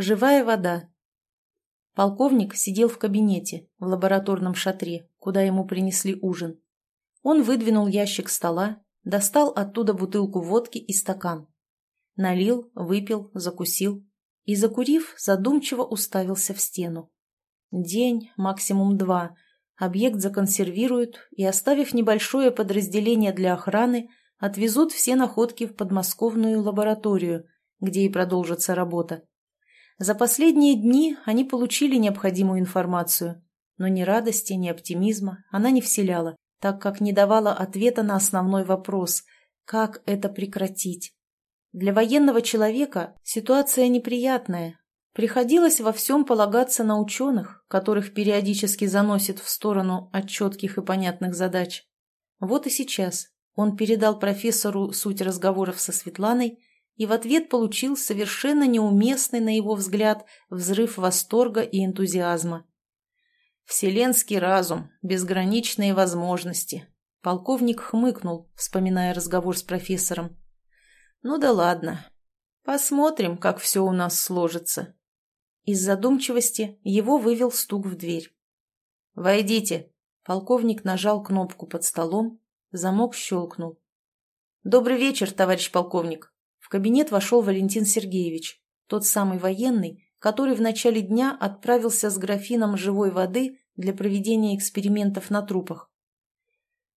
Живая вода. Полковник сидел в кабинете, в лабораторном шатре, куда ему принесли ужин. Он выдвинул ящик стола, достал оттуда бутылку водки и стакан. Налил, выпил, закусил и, закурив, задумчиво уставился в стену. День, максимум два. Объект законсервируют и, оставив небольшое подразделение для охраны, отвезут все находки в подмосковную лабораторию, где и продолжится работа. За последние дни они получили необходимую информацию, но ни радости, ни оптимизма она не вселяла, так как не давала ответа на основной вопрос – как это прекратить? Для военного человека ситуация неприятная. Приходилось во всем полагаться на ученых, которых периодически заносит в сторону от четких и понятных задач. Вот и сейчас он передал профессору суть разговоров со Светланой и в ответ получил совершенно неуместный, на его взгляд, взрыв восторга и энтузиазма. «Вселенский разум, безграничные возможности», — полковник хмыкнул, вспоминая разговор с профессором. «Ну да ладно. Посмотрим, как все у нас сложится». Из задумчивости его вывел стук в дверь. «Войдите!» Полковник нажал кнопку под столом, замок щелкнул. «Добрый вечер, товарищ полковник!» В кабинет вошел Валентин Сергеевич, тот самый военный, который в начале дня отправился с графином живой воды для проведения экспериментов на трупах.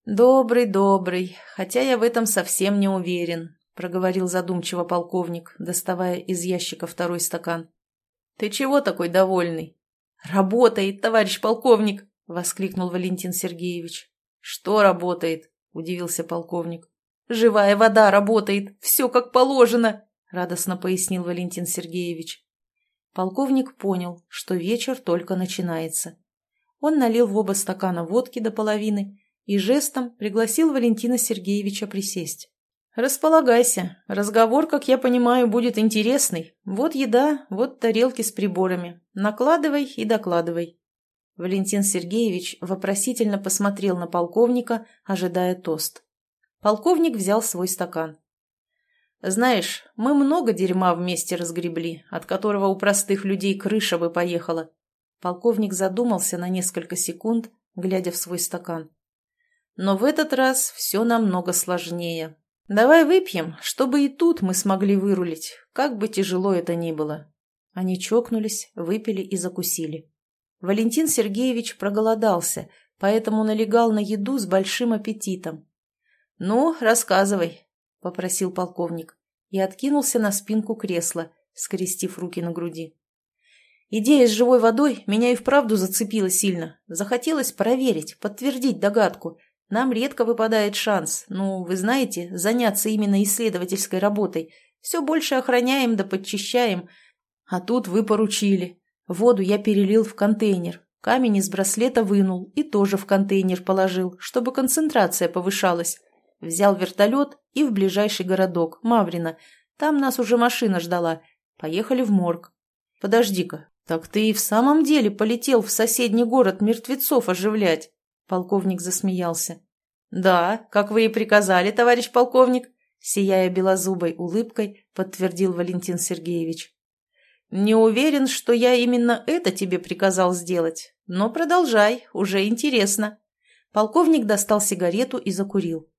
«Добрый, добрый, хотя я в этом совсем не уверен», — проговорил задумчиво полковник, доставая из ящика второй стакан. «Ты чего такой довольный?» «Работает, товарищ полковник!» — воскликнул Валентин Сергеевич. «Что работает?» — удивился полковник. «Живая вода работает, все как положено», — радостно пояснил Валентин Сергеевич. Полковник понял, что вечер только начинается. Он налил в оба стакана водки до половины и жестом пригласил Валентина Сергеевича присесть. «Располагайся. Разговор, как я понимаю, будет интересный. Вот еда, вот тарелки с приборами. Накладывай и докладывай». Валентин Сергеевич вопросительно посмотрел на полковника, ожидая тост. Полковник взял свой стакан. «Знаешь, мы много дерьма вместе разгребли, от которого у простых людей крыша бы поехала». Полковник задумался на несколько секунд, глядя в свой стакан. «Но в этот раз все намного сложнее. Давай выпьем, чтобы и тут мы смогли вырулить, как бы тяжело это ни было». Они чокнулись, выпили и закусили. Валентин Сергеевич проголодался, поэтому налегал на еду с большим аппетитом. «Ну, рассказывай», — попросил полковник и откинулся на спинку кресла, скрестив руки на груди. Идея с живой водой меня и вправду зацепила сильно. Захотелось проверить, подтвердить догадку. Нам редко выпадает шанс, ну, вы знаете, заняться именно исследовательской работой. Все больше охраняем да подчищаем. А тут вы поручили. Воду я перелил в контейнер, камень из браслета вынул и тоже в контейнер положил, чтобы концентрация повышалась. Взял вертолет и в ближайший городок, Маврино. Там нас уже машина ждала. Поехали в морг. Подожди-ка, так ты и в самом деле полетел в соседний город мертвецов оживлять? Полковник засмеялся. Да, как вы и приказали, товарищ полковник, сияя белозубой улыбкой, подтвердил Валентин Сергеевич. Не уверен, что я именно это тебе приказал сделать, но продолжай, уже интересно. Полковник достал сигарету и закурил.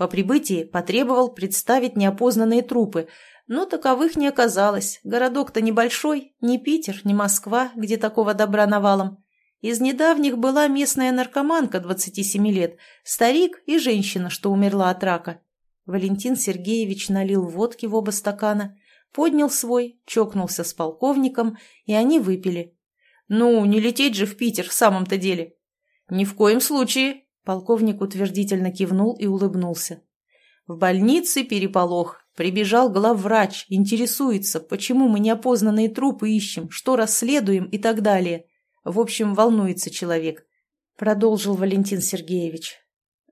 По прибытии потребовал представить неопознанные трупы, но таковых не оказалось. Городок-то небольшой, ни Питер, ни Москва, где такого добра навалом. Из недавних была местная наркоманка 27 лет, старик и женщина, что умерла от рака. Валентин Сергеевич налил водки в оба стакана, поднял свой, чокнулся с полковником, и они выпили. «Ну, не лететь же в Питер в самом-то деле!» «Ни в коем случае!» Полковник утвердительно кивнул и улыбнулся. В больнице переполох. Прибежал главврач, интересуется, почему мы неопознанные трупы ищем, что расследуем и так далее. В общем, волнуется человек. Продолжил Валентин Сергеевич.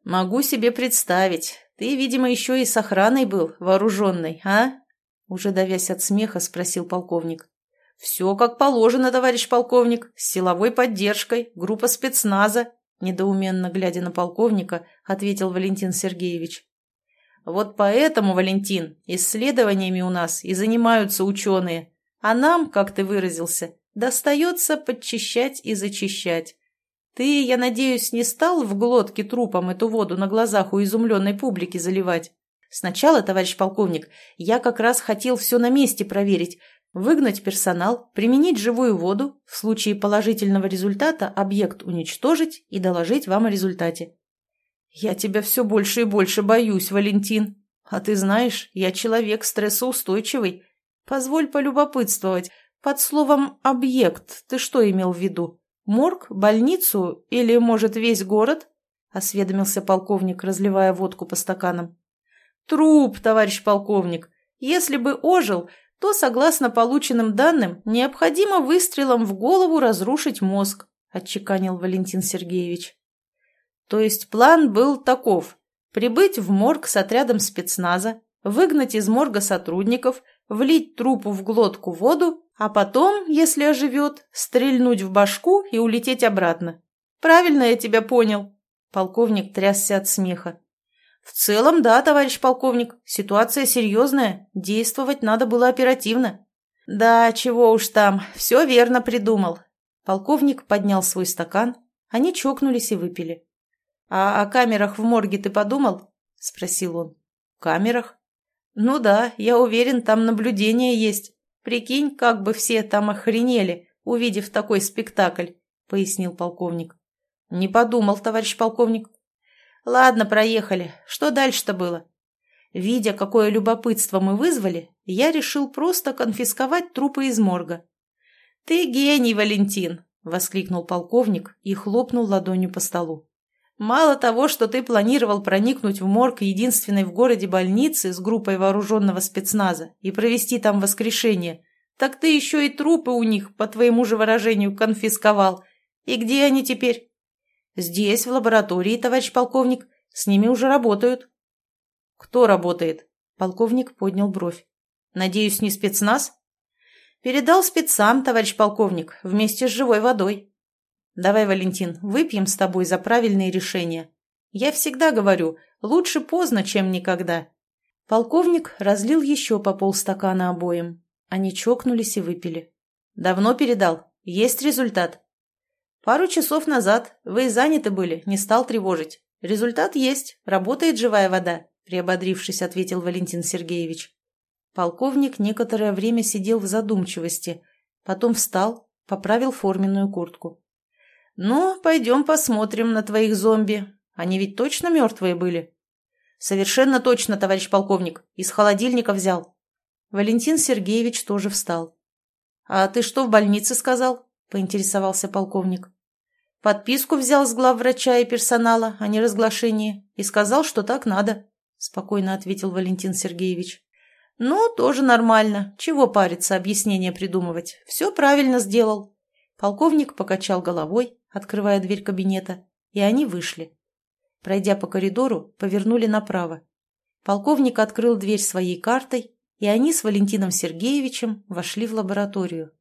Могу себе представить. Ты, видимо, еще и с охраной был, вооруженной, а? Уже давясь от смеха, спросил полковник. «Все как положено, товарищ полковник, с силовой поддержкой, группа спецназа, Недоуменно глядя на полковника, ответил Валентин Сергеевич. Вот поэтому, Валентин, исследованиями у нас и занимаются ученые. А нам, как ты выразился, достается подчищать и зачищать. Ты, я надеюсь, не стал в глотке трупом эту воду на глазах у изумленной публики заливать? Сначала, товарищ полковник, я как раз хотел все на месте проверить, выгнать персонал, применить живую воду, в случае положительного результата объект уничтожить и доложить вам о результате. Я тебя все больше и больше боюсь, Валентин. А ты знаешь, я человек стрессоустойчивый. Позволь полюбопытствовать. Под словом «объект» ты что имел в виду? Морг, больницу или, может, весь город?» — осведомился полковник, разливая водку по стаканам. «Труп, товарищ полковник. Если бы ожил, то, согласно полученным данным, необходимо выстрелом в голову разрушить мозг», — отчеканил Валентин Сергеевич. То есть план был таков – прибыть в морг с отрядом спецназа, выгнать из морга сотрудников, влить трупу в глотку воду, а потом, если оживет, стрельнуть в башку и улететь обратно. Правильно я тебя понял?» Полковник трясся от смеха. «В целом, да, товарищ полковник, ситуация серьезная, действовать надо было оперативно». «Да, чего уж там, все верно придумал». Полковник поднял свой стакан, они чокнулись и выпили. «А о камерах в морге ты подумал?» – спросил он. «Камерах?» «Ну да, я уверен, там наблюдение есть. Прикинь, как бы все там охренели, увидев такой спектакль», – пояснил полковник. «Не подумал, товарищ полковник». «Ладно, проехали. Что дальше-то было?» Видя, какое любопытство мы вызвали, я решил просто конфисковать трупы из морга. «Ты гений, Валентин!» – воскликнул полковник и хлопнул ладонью по столу. Мало того, что ты планировал проникнуть в морг единственной в городе больницы с группой вооруженного спецназа и провести там воскрешение, так ты еще и трупы у них, по твоему же выражению, конфисковал. И где они теперь? Здесь, в лаборатории, товарищ полковник. С ними уже работают. Кто работает? Полковник поднял бровь. Надеюсь, не спецназ? Передал спецам, товарищ полковник, вместе с живой водой. Давай, Валентин, выпьем с тобой за правильные решения. Я всегда говорю, лучше поздно, чем никогда. Полковник разлил еще по полстакана обоим. Они чокнулись и выпили. Давно передал. Есть результат. Пару часов назад. Вы заняты были, не стал тревожить. Результат есть. Работает живая вода, приободрившись, ответил Валентин Сергеевич. Полковник некоторое время сидел в задумчивости, потом встал, поправил форменную куртку. «Ну, пойдем посмотрим на твоих зомби. Они ведь точно мертвые были?» «Совершенно точно, товарищ полковник. Из холодильника взял». Валентин Сергеевич тоже встал. «А ты что в больнице сказал?» – поинтересовался полковник. «Подписку взял с главврача и персонала о неразглашении и сказал, что так надо», – спокойно ответил Валентин Сергеевич. «Ну, тоже нормально. Чего париться, объяснение придумывать? Все правильно сделал». Полковник покачал головой, открывая дверь кабинета, и они вышли. Пройдя по коридору, повернули направо. Полковник открыл дверь своей картой, и они с Валентином Сергеевичем вошли в лабораторию.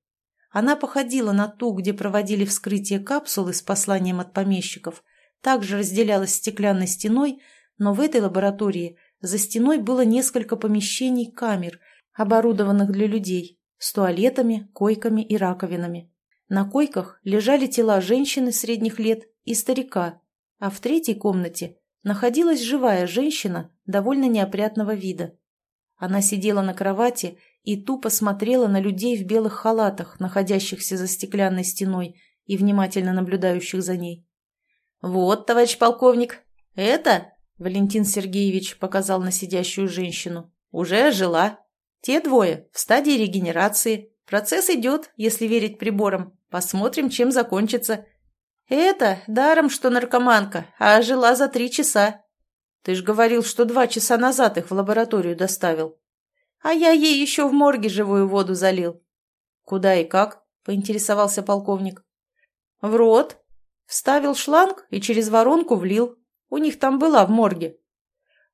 Она походила на ту, где проводили вскрытие капсулы с посланием от помещиков, также разделялась стеклянной стеной, но в этой лаборатории за стеной было несколько помещений камер, оборудованных для людей, с туалетами, койками и раковинами. На койках лежали тела женщины средних лет и старика, а в третьей комнате находилась живая женщина довольно неопрятного вида. Она сидела на кровати и тупо смотрела на людей в белых халатах, находящихся за стеклянной стеной и внимательно наблюдающих за ней. «Вот, товарищ полковник, это...» — Валентин Сергеевич показал на сидящую женщину. «Уже жила. Те двое в стадии регенерации. Процесс идет, если верить приборам. Посмотрим, чем закончится. Это даром, что наркоманка, а жила за три часа. Ты ж говорил, что два часа назад их в лабораторию доставил. А я ей еще в морге живую воду залил. Куда и как? Поинтересовался полковник. В рот. Вставил шланг и через воронку влил. У них там была в морге.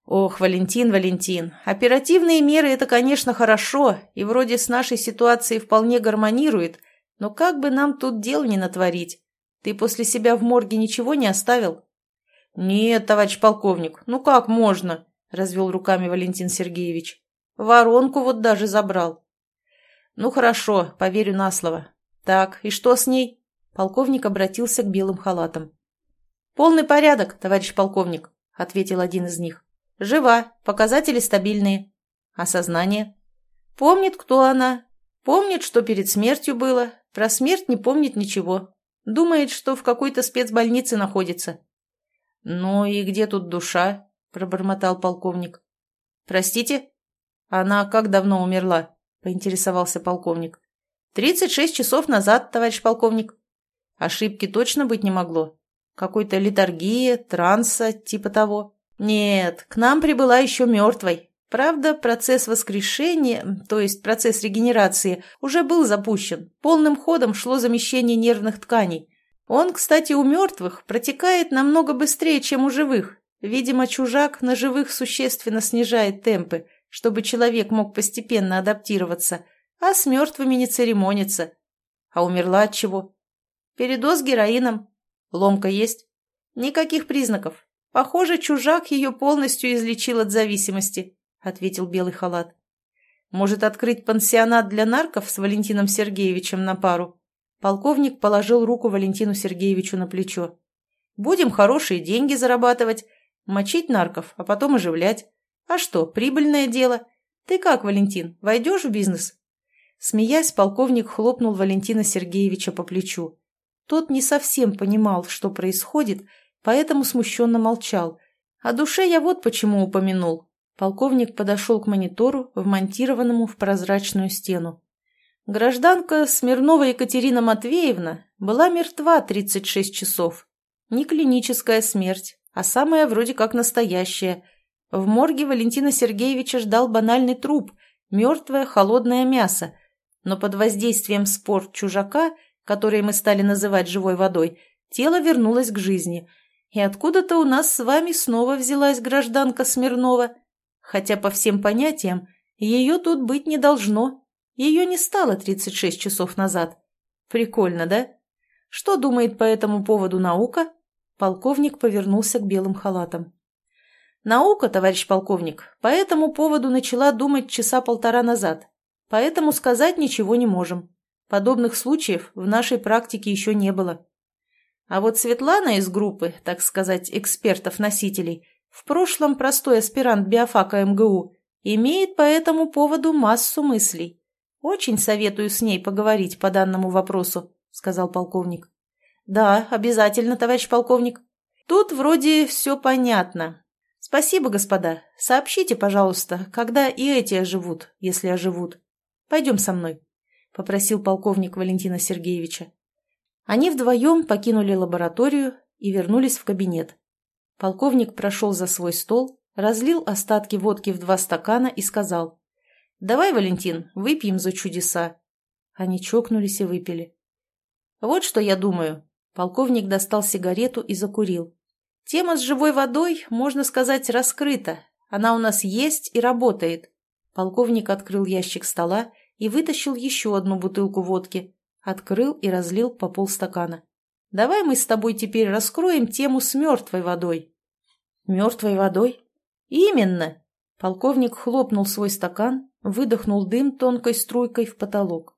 Ох, Валентин, Валентин, оперативные меры – это, конечно, хорошо, и вроде с нашей ситуацией вполне гармонирует – но как бы нам тут дел не натворить? Ты после себя в морге ничего не оставил? Нет, товарищ полковник, ну как можно? Развел руками Валентин Сергеевич. Воронку вот даже забрал. Ну хорошо, поверю на слово. Так, и что с ней? Полковник обратился к белым халатам. Полный порядок, товарищ полковник, ответил один из них. Жива, показатели стабильные. А сознание? Помнит, кто она. Помнит, что перед смертью было. Про смерть не помнит ничего. Думает, что в какой-то спецбольнице находится. «Ну и где тут душа?» – пробормотал полковник. «Простите?» «Она как давно умерла?» – поинтересовался полковник. «Тридцать шесть часов назад, товарищ полковник». Ошибки точно быть не могло. Какой-то литургия, транса, типа того. Нет, к нам прибыла еще мертвой. Правда, процесс воскрешения, то есть процесс регенерации, уже был запущен. Полным ходом шло замещение нервных тканей. Он, кстати, у мертвых протекает намного быстрее, чем у живых. Видимо, чужак на живых существенно снижает темпы, чтобы человек мог постепенно адаптироваться, а с мертвыми не церемонится. А умерла от чего? Передоз героином. Ломка есть? Никаких признаков. Похоже, чужак ее полностью излечил от зависимости, ответил белый халат. Может, открыть пансионат для нарков с Валентином Сергеевичем на пару? Полковник положил руку Валентину Сергеевичу на плечо. «Будем хорошие деньги зарабатывать, мочить нарков, а потом оживлять. А что, прибыльное дело? Ты как, Валентин, войдешь в бизнес?» Смеясь, полковник хлопнул Валентина Сергеевича по плечу. Тот не совсем понимал, что происходит, поэтому смущенно молчал. О душе я вот почему упомянул. Полковник подошел к монитору, вмонтированному в прозрачную стену. Гражданка Смирнова Екатерина Матвеевна была мертва 36 часов. Не клиническая смерть, а самая вроде как настоящая. В морге Валентина Сергеевича ждал банальный труп, мертвое холодное мясо. Но под воздействием спор чужака, который мы стали называть живой водой, тело вернулось к жизни. И откуда-то у нас с вами снова взялась гражданка Смирнова. Хотя по всем понятиям ее тут быть не должно. Ее не стало 36 часов назад. Прикольно, да? Что думает по этому поводу наука? Полковник повернулся к белым халатам. Наука, товарищ полковник, по этому поводу начала думать часа полтора назад. Поэтому сказать ничего не можем. Подобных случаев в нашей практике еще не было. А вот Светлана из группы, так сказать, экспертов-носителей, в прошлом простой аспирант биофака МГУ, имеет по этому поводу массу мыслей. «Очень советую с ней поговорить по данному вопросу», — сказал полковник. «Да, обязательно, товарищ полковник. Тут вроде все понятно. Спасибо, господа. Сообщите, пожалуйста, когда и эти оживут, если оживут. Пойдем со мной», — попросил полковник Валентина Сергеевича. Они вдвоем покинули лабораторию и вернулись в кабинет. Полковник прошел за свой стол, разлил остатки водки в два стакана и сказал — «Давай, Валентин, выпьем за чудеса». Они чокнулись и выпили. «Вот что я думаю». Полковник достал сигарету и закурил. «Тема с живой водой, можно сказать, раскрыта. Она у нас есть и работает». Полковник открыл ящик стола и вытащил еще одну бутылку водки. Открыл и разлил по полстакана. «Давай мы с тобой теперь раскроем тему с мертвой водой». «Мертвой водой?» «Именно!» Полковник хлопнул свой стакан, выдохнул дым тонкой струйкой в потолок.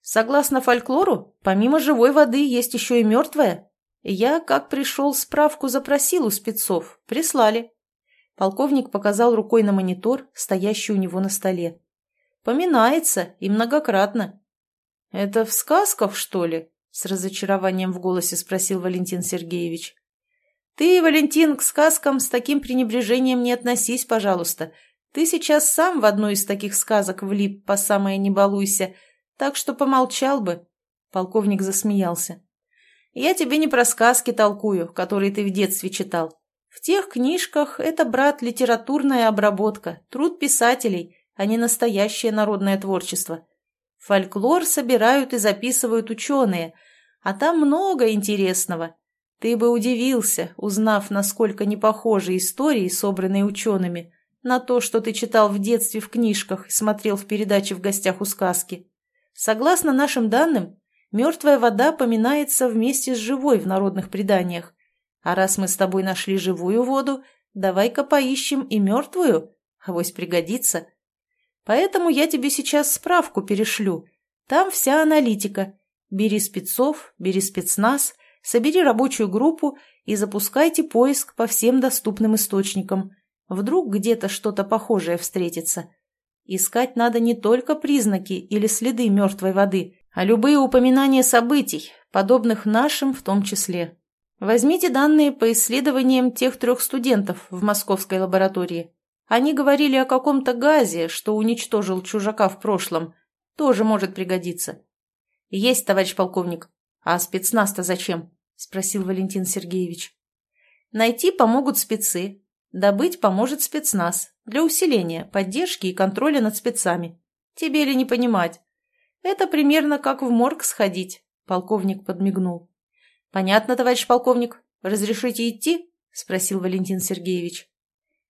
Согласно фольклору, помимо живой воды есть еще и мертвая. Я, как пришел, справку запросил у спецов. Прислали. Полковник показал рукой на монитор, стоящий у него на столе. Поминается, и многократно. «Это в сказках, что ли?» — с разочарованием в голосе спросил Валентин Сергеевич. «Ты, Валентин, к сказкам с таким пренебрежением не относись, пожалуйста. Ты сейчас сам в одну из таких сказок влип по самое не балуйся, так что помолчал бы». Полковник засмеялся. «Я тебе не про сказки толкую, которые ты в детстве читал. В тех книжках это, брат, литературная обработка, труд писателей, а не настоящее народное творчество. Фольклор собирают и записывают ученые, а там много интересного. Ты бы удивился, узнав, насколько не похожи истории, собранные учеными, на то, что ты читал в детстве в книжках и смотрел в передаче в гостях у сказки. Согласно нашим данным, мертвая вода поминается вместе с живой в народных преданиях. А раз мы с тобой нашли живую воду, давай-ка поищем и мертвую, авось пригодится. Поэтому я тебе сейчас справку перешлю. Там вся аналитика. Бери спецов, бери спецназ, собери рабочую группу и запускайте поиск по всем доступным источникам. Вдруг где-то что-то похожее встретится. Искать надо не только признаки или следы мертвой воды, а любые упоминания событий, подобных нашим в том числе. Возьмите данные по исследованиям тех трех студентов в московской лаборатории. Они говорили о каком-то газе, что уничтожил чужака в прошлом. Тоже может пригодиться. Есть, товарищ полковник. А спецназ-то зачем? Спросил Валентин Сергеевич. Найти помогут спецы. Добыть поможет спецназ. Для усиления, поддержки и контроля над спецами. Тебе ли не понимать? Это примерно как в морг сходить. Полковник подмигнул. Понятно, товарищ полковник. Разрешите идти? Спросил Валентин Сергеевич.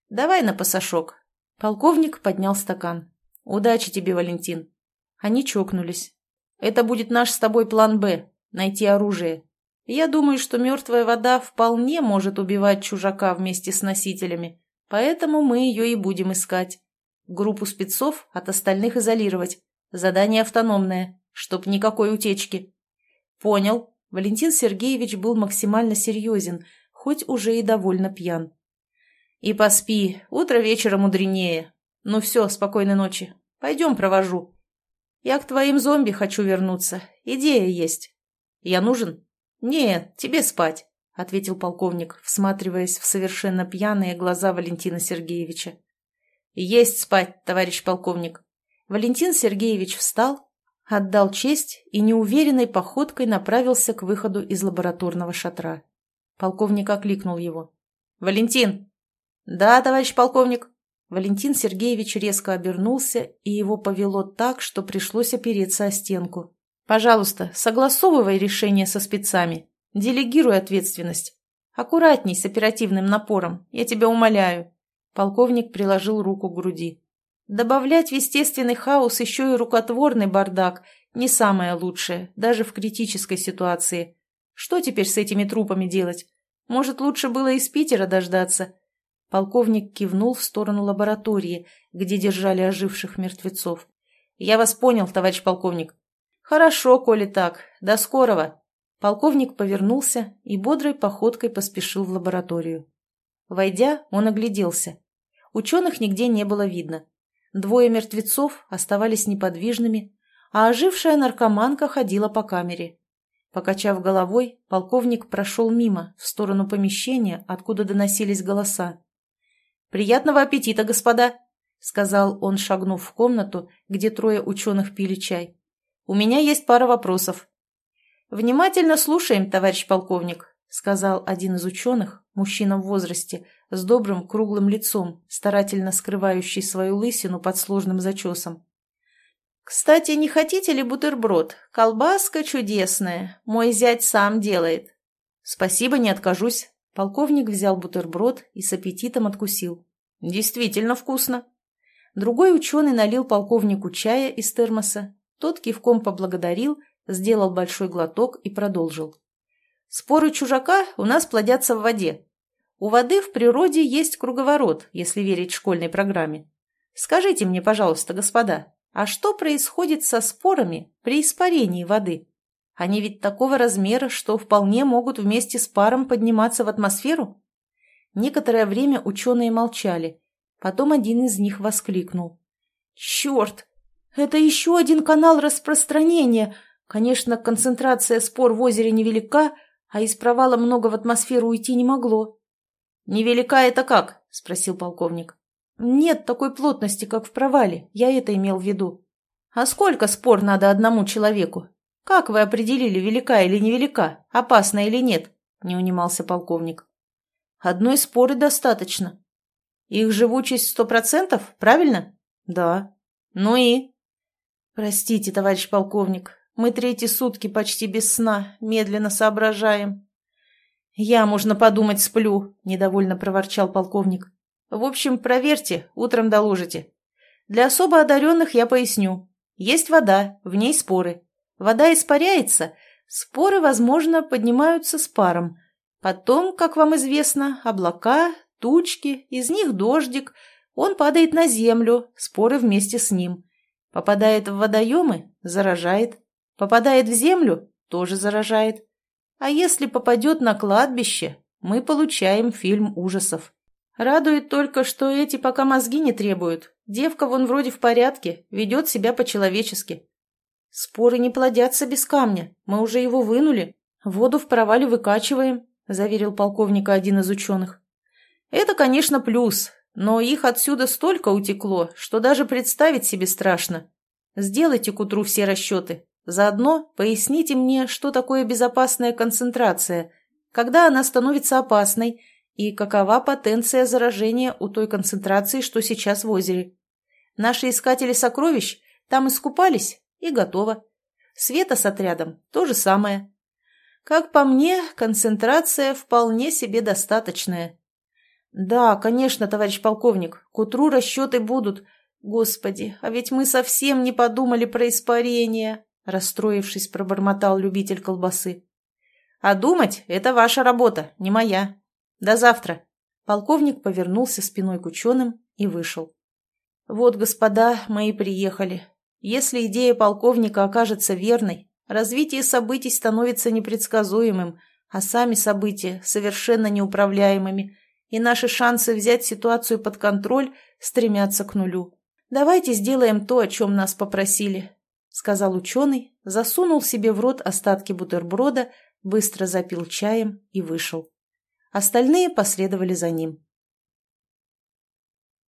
«Давай на пасашок». Полковник поднял стакан. «Удачи тебе, Валентин». Они чокнулись. «Это будет наш с тобой план «Б» — найти оружие. Я думаю, что мертвая вода вполне может убивать чужака вместе с носителями, поэтому мы ее и будем искать. Группу спецов от остальных изолировать. Задание автономное, чтоб никакой утечки». «Понял». Валентин Сергеевич был максимально серьезен, хоть уже и довольно пьян. И поспи, утро вечера мудренее. Ну все, спокойной ночи. Пойдем провожу. Я к твоим зомби хочу вернуться. Идея есть. Я нужен? Нет, тебе спать, ответил полковник, всматриваясь в совершенно пьяные глаза Валентина Сергеевича. Есть спать, товарищ полковник. Валентин Сергеевич встал, отдал честь и неуверенной походкой направился к выходу из лабораторного шатра. Полковник окликнул его. «Валентин, «Да, товарищ полковник». Валентин Сергеевич резко обернулся, и его повело так, что пришлось опереться о стенку. «Пожалуйста, согласовывай решение со спецами. Делегируй ответственность. Аккуратней с оперативным напором, я тебя умоляю». Полковник приложил руку к груди. «Добавлять в естественный хаос еще и рукотворный бардак не самое лучшее, даже в критической ситуации. Что теперь с этими трупами делать? Может, лучше было из Питера дождаться?» Полковник кивнул в сторону лаборатории, где держали оживших мертвецов. «Я вас понял, товарищ полковник». «Хорошо, коли так. До скорого». Полковник повернулся и бодрой походкой поспешил в лабораторию. Войдя, он огляделся. Ученых нигде не было видно. Двое мертвецов оставались неподвижными, а ожившая наркоманка ходила по камере. Покачав головой, полковник прошел мимо, в сторону помещения, откуда доносились голоса. «Приятного аппетита, господа!» — сказал он, шагнув в комнату, где трое ученых пили чай. «У меня есть пара вопросов». «Внимательно слушаем, товарищ полковник», — сказал один из ученых, мужчина в возрасте, с добрым круглым лицом, старательно скрывающий свою лысину под сложным зачесом. «Кстати, не хотите ли бутерброд? Колбаска чудесная. Мой зять сам делает». «Спасибо, не откажусь», Полковник взял бутерброд и с аппетитом откусил. «Действительно вкусно!» Другой ученый налил полковнику чая из термоса. Тот кивком поблагодарил, сделал большой глоток и продолжил. «Споры чужака у нас плодятся в воде. У воды в природе есть круговорот, если верить школьной программе. Скажите мне, пожалуйста, господа, а что происходит со спорами при испарении воды?» Они ведь такого размера, что вполне могут вместе с паром подниматься в атмосферу. Некоторое время ученые молчали. Потом один из них воскликнул. «Черт! Это еще один канал распространения! Конечно, концентрация спор в озере невелика, а из провала много в атмосферу уйти не могло». «Невелика это как?» – спросил полковник. «Нет такой плотности, как в провале. Я это имел в виду». «А сколько спор надо одному человеку? «Как вы определили, велика или невелика, опасна или нет?» – не унимался полковник. «Одной споры достаточно. Их живучесть сто процентов, правильно?» «Да». «Ну и?» «Простите, товарищ полковник, мы третьи сутки почти без сна, медленно соображаем». «Я, можно подумать, сплю», – недовольно проворчал полковник. «В общем, проверьте, утром доложите. Для особо одаренных я поясню. Есть вода, в ней споры. Вода испаряется, споры, возможно, поднимаются с паром. Потом, как вам известно, облака, тучки, из них дождик. Он падает на землю, споры вместе с ним. Попадает в водоемы – заражает. Попадает в землю – тоже заражает. А если попадет на кладбище, мы получаем фильм ужасов. Радует только, что эти пока мозги не требуют. Девка вон вроде в порядке, ведет себя по-человечески. Споры не плодятся без камня, мы уже его вынули. Воду в провале выкачиваем, заверил полковника один из ученых. Это, конечно, плюс, но их отсюда столько утекло, что даже представить себе страшно. Сделайте к утру все расчеты. Заодно поясните мне, что такое безопасная концентрация, когда она становится опасной – и какова потенция заражения у той концентрации, что сейчас в озере. Наши искатели сокровищ там искупались и готово. Света с отрядом то же самое. Как по мне, концентрация вполне себе достаточная. Да, конечно, товарищ полковник, к утру расчеты будут. Господи, а ведь мы совсем не подумали про испарение, расстроившись, пробормотал любитель колбасы. А думать – это ваша работа, не моя. До завтра. Полковник повернулся спиной к ученым и вышел. Вот, господа, мы и приехали. Если идея полковника окажется верной, развитие событий становится непредсказуемым, а сами события совершенно неуправляемыми, и наши шансы взять ситуацию под контроль стремятся к нулю. Давайте сделаем то, о чем нас попросили, — сказал ученый, засунул себе в рот остатки бутерброда, быстро запил чаем и вышел. Остальные последовали за ним.